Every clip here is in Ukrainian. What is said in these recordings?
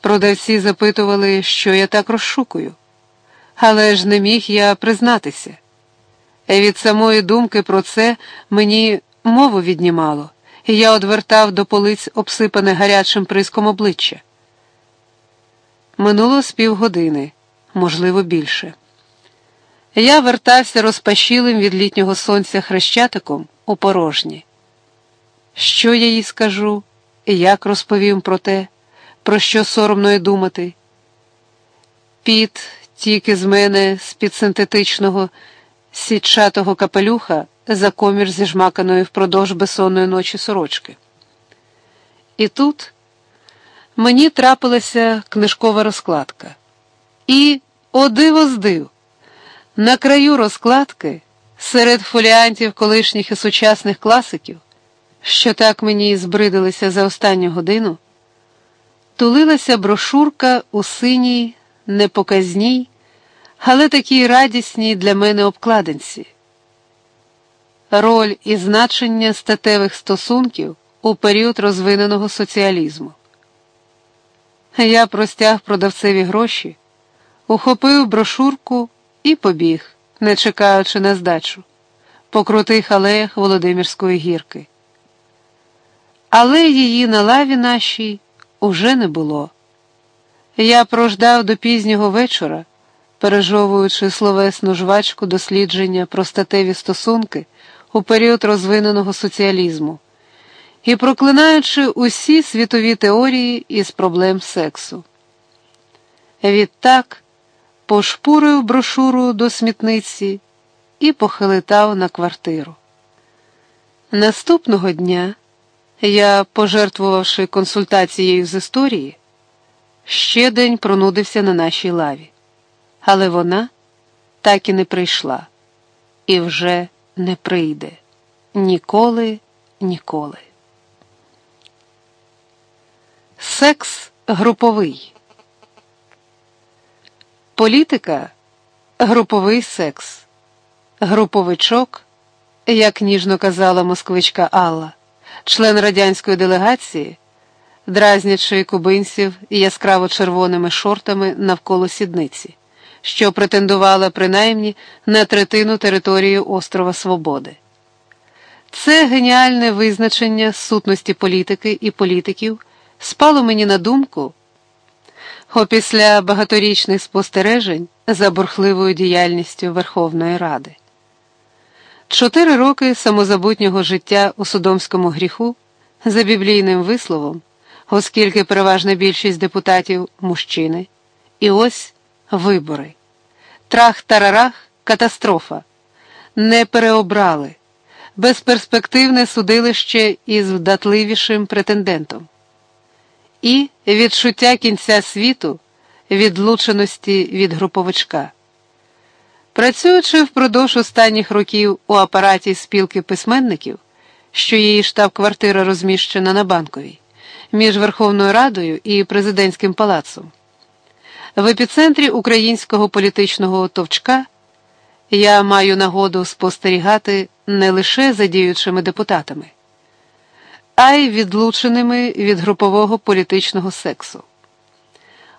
Продавці запитували, що я так розшукую, але ж не міг я признатися. Від самої думки про це мені мову віднімало, і я одвертав до полиць обсипане гарячим приском обличчя. Минуло з півгодини, можливо, більше. Я вертався розпашілим від літнього сонця хрещатиком у порожні. Що я їй скажу, і як розповім про те, про що соромно й думати? Піт тільки з мене з-під синтетичного сітчатого капелюха за комір зіжмаканої впродовж безсонної ночі сорочки. І тут мені трапилася книжкова розкладка. І, о диво здив, на краю розкладки, серед фоліантів колишніх і сучасних класиків, що так мені збридилися за останню годину, тулилася брошурка у синій, непоказній, але такій радісній для мене обкладинці. Роль і значення статевих стосунків у період розвиненого соціалізму. Я простяг продавцеві гроші, ухопив брошурку і побіг, не чекаючи на здачу, по крутих алеях Володимирської гірки. Але її на лаві нашій уже не було. Я прождав до пізнього вечора, пережовуючи словесну жвачку дослідження про статеві стосунки у період розвиненого соціалізму і проклинаючи усі світові теорії із проблем сексу. Відтак пошпурив брошуру до смітниці і похилитав на квартиру. Наступного дня я, пожертвувавши консультацією з історії, ще день пронудився на нашій лаві, але вона так і не прийшла і вже не прийде ніколи, ніколи. Секс груповий. Політика груповий секс. Груповичок, як ніжно казала москвичка Алла, член радянської делегації, дразнячи кубинців яскраво червоними шортами навколо сідниці, що претендувала принаймні на третину території острова Свободи. Це геніальне визначення сутності політики і політиків спало мені на думку опісля багаторічних спостережень за бурхливою діяльністю Верховної Ради. Чотири роки самозабутнього життя у судомському гріху за біблійним висловом, оскільки переважна більшість депутатів мужчини, і ось вибори. Трах-тарарах катастрофа. Не переобрали, безперспективне судилище із вдатливішим претендентом і відчуття кінця світу, відлученості від груповичка. Працюючи впродовж останніх років у апараті спілки письменників, що її штаб-квартира розміщена на банковій, між Верховною Радою і президентським палацом, в епіцентрі українського політичного товчка я маю нагоду спостерігати не лише за діючими депутатами а й відлученими від групового політичного сексу.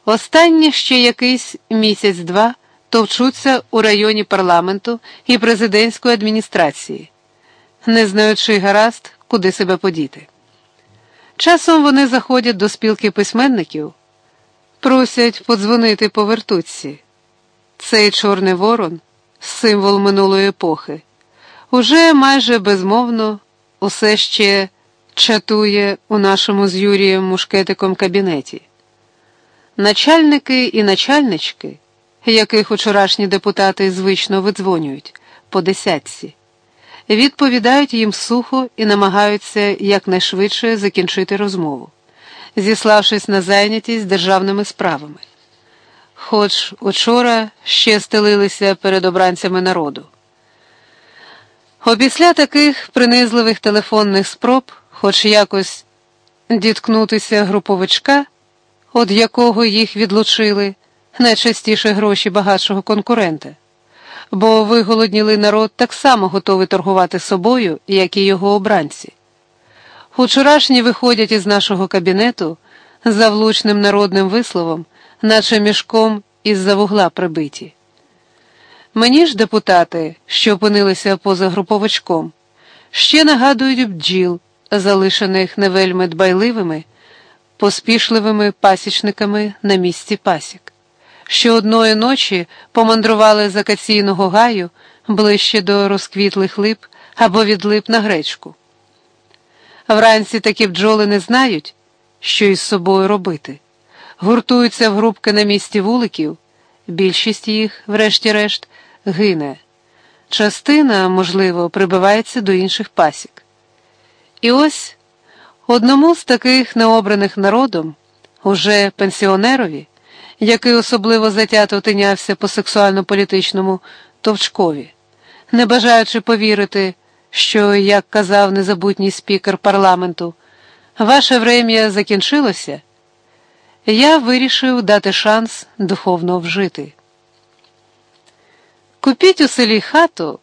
Останні ще якийсь місяць-два товчуться у районі парламенту і президентської адміністрації, не знаючи гаразд, куди себе подіти. Часом вони заходять до спілки письменників, просять подзвонити по вертутці. Цей Чорний Ворон, символ минулої епохи, уже майже безмовно усе ще чатує у нашому з Юрієм Мушкетиком кабінеті. Начальники і начальнички, яких учорашні депутати звично видзвонюють по десятці, відповідають їм сухо і намагаються якнайшвидше закінчити розмову, зіславшись на зайнятість державними справами. Хоч учора ще стелилися перед обранцями народу. Опісля таких принизливих телефонних спроб хоч якось діткнутися груповичка, від якого їх відлучили, найчастіше гроші багатшого конкурента, бо виголоднілий народ так само готовий торгувати собою, як і його обранці. Учорашні виходять із нашого кабінету, за влучним народним висловом, наче мішком із-за вугла прибиті. Мені ж депутати, що опинилися поза груповичком, ще нагадують бджіл, залишених не вельми дбайливими, поспішливими пасічниками на місці пасік, що одної ночі помандрували з акаційного гаю ближче до розквітлих лип або від лип на гречку. Вранці такі бджоли не знають, що із собою робити, гуртуються в групки на місці вуликів, більшість їх, врешті-решт, гине. Частина, можливо, прибивається до інших пасік. І ось одному з таких необраних народом, уже пенсіонерові, який особливо затято тинявся по сексуально-політичному товчкові, не бажаючи повірити, що, як казав незабутній спікер парламенту, ваше врем'я закінчилося, я вирішив дати шанс духовно вжити. Купіть у селі хату,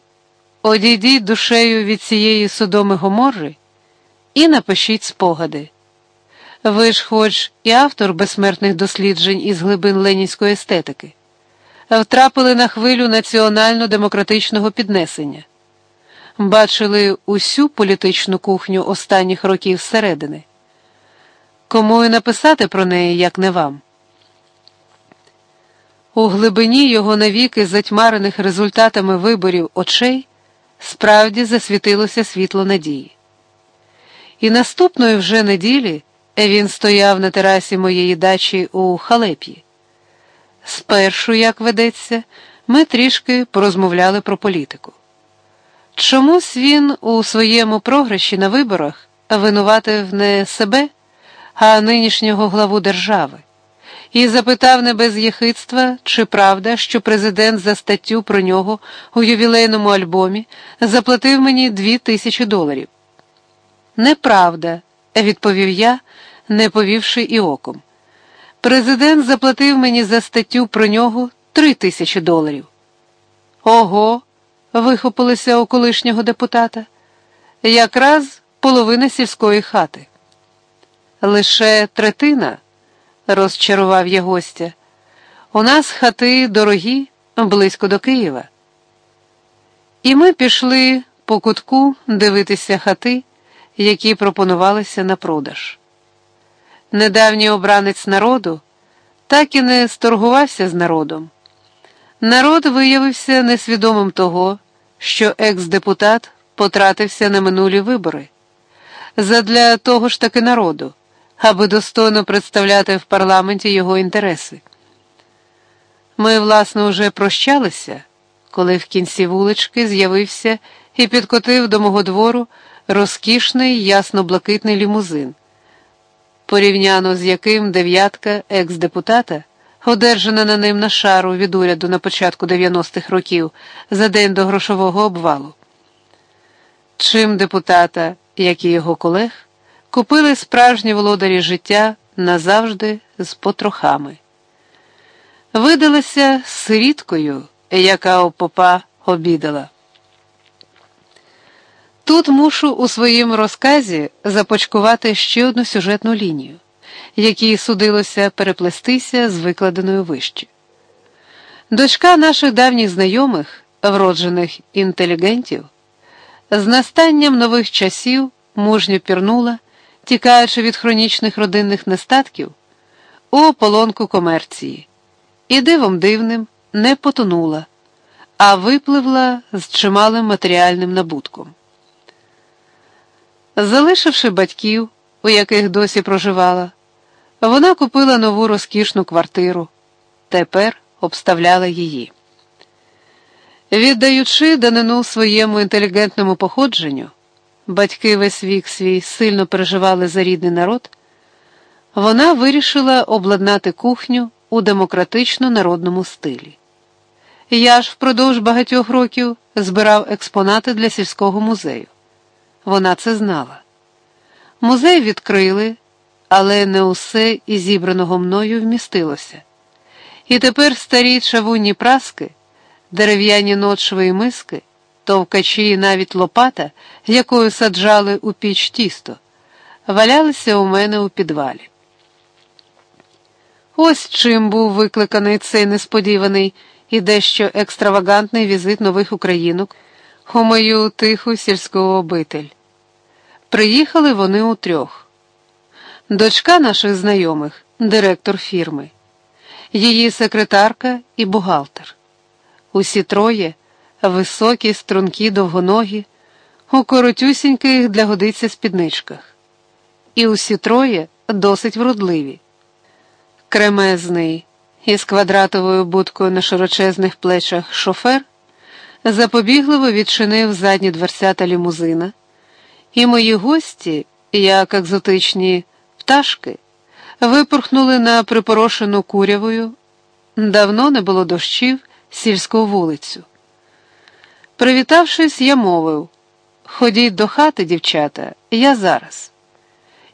одійдіть душею від цієї Содоми Гоморри і напишіть спогади. Ви ж, хоч і автор безсмертних досліджень із глибин ленінської естетики, втрапили на хвилю національно-демократичного піднесення, бачили усю політичну кухню останніх років зсередини. Кому і написати про неї, як не вам? У глибині його навіки затьмарених результатами виборів очей справді засвітилося світло надії. І наступної вже неділі він стояв на терасі моєї дачі у халепі. Спершу, як ведеться, ми трішки порозмовляли про політику. Чомусь він у своєму програші на виборах винуватив не себе, а нинішнього главу держави і запитав не без єхидства, чи правда, що президент за статтю про нього у ювілейному альбомі заплатив мені дві тисячі доларів. Неправда, відповів я, не повівши і оком. Президент заплатив мені за статтю про нього три тисячі доларів. Ого, вихопилися у колишнього депутата. Якраз половина сільської хати. Лише третина розчарував я гостя. У нас хати дорогі, близько до Києва. І ми пішли по кутку дивитися хати, які пропонувалися на продаж. Недавній обранець народу так і не сторгувався з народом. Народ виявився несвідомим того, що екс-депутат потратився на минулі вибори. Задля того ж таки народу аби достойно представляти в парламенті його інтереси. Ми, власне, уже прощалися, коли в кінці вулички з'явився і підкотив до мого двору розкішний ясно-блакитний лімузин, порівняно з яким дев'ятка екс-депутата, одержана на ним на шару від уряду на початку 90-х років за день до грошового обвалу. Чим депутата, як і його колег, купили справжні володарі життя назавжди з потрохами. Видалася сиріткою, яка у попа обідала. Тут мушу у своєму розказі започкувати ще одну сюжетну лінію, якій судилося переплестися з викладеною вище. Дочка наших давніх знайомих, вроджених інтелігентів, з настанням нових часів мужньо пірнула тікаючи від хронічних родинних нестатків, у ополонку комерції, і дивом дивним не потонула, а випливла з чималим матеріальним набутком. Залишивши батьків, у яких досі проживала, вона купила нову розкішну квартиру, тепер обставляла її. Віддаючи данину своєму інтелігентному походженню батьки весь вік свій сильно переживали за рідний народ, вона вирішила обладнати кухню у демократично народному стилі. Я ж впродовж багатьох років збирав експонати для сільського музею. Вона це знала. Музей відкрили, але не усе із зібраного мною вмістилося. І тепер старі чавунні праски, дерев'яні ночові миски товкачі і навіть лопата, якою саджали у піч тісто, валялися у мене у підвалі. Ось чим був викликаний цей несподіваний і дещо екстравагантний візит нових українок у мою тиху сільську обитель. Приїхали вони утрьох. Дочка наших знайомих, директор фірми, її секретарка і бухгалтер. Усі троє високі, стрункі, довгоногі, у коротюсіньких для годиться спідничках. І усі троє досить вродливі. Кремезний із квадратовою будкою на широчезних плечах шофер запобігливо відчинив задні дверцята лімузина, і мої гості, як екзотичні пташки, випорхнули на припорошену курявою. Давно не було дощів сільську вулицю. Привітавшись, я мовив Ходіть до хати, дівчата, я зараз.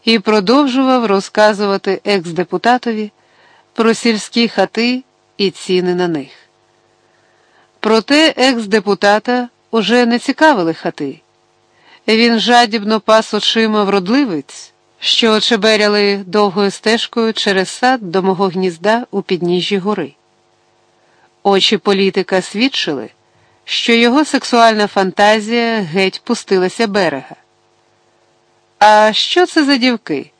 І продовжував розказувати екс-депутатові про сільські хати і ціни на них. Проте екс-депутата уже не цікавили хати. Він жадібно пас очима вродливиць, що чеберяли довгою стежкою через сад до мого гнізда у підніжжі гори. Очі політика свідчили, що його сексуальна фантазія геть пустилася берега. А що це за дівки?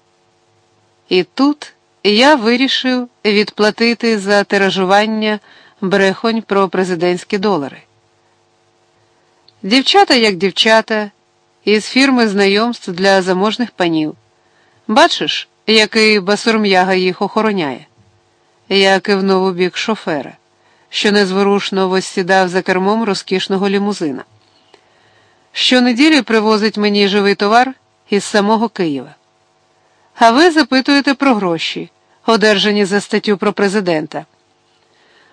І тут я вирішив відплатити за тиражування брехонь про президентські долари. Дівчата, як дівчата, із фірми знайомств для заможних панів. Бачиш, який басурм'яга їх охороняє? Я кивнув у бік шофера, що незворушно воссідав за кермом розкішного лімузина. Щонеділі привозить мені живий товар із самого Києва. А ви запитуєте про гроші, одержані за статтю про президента.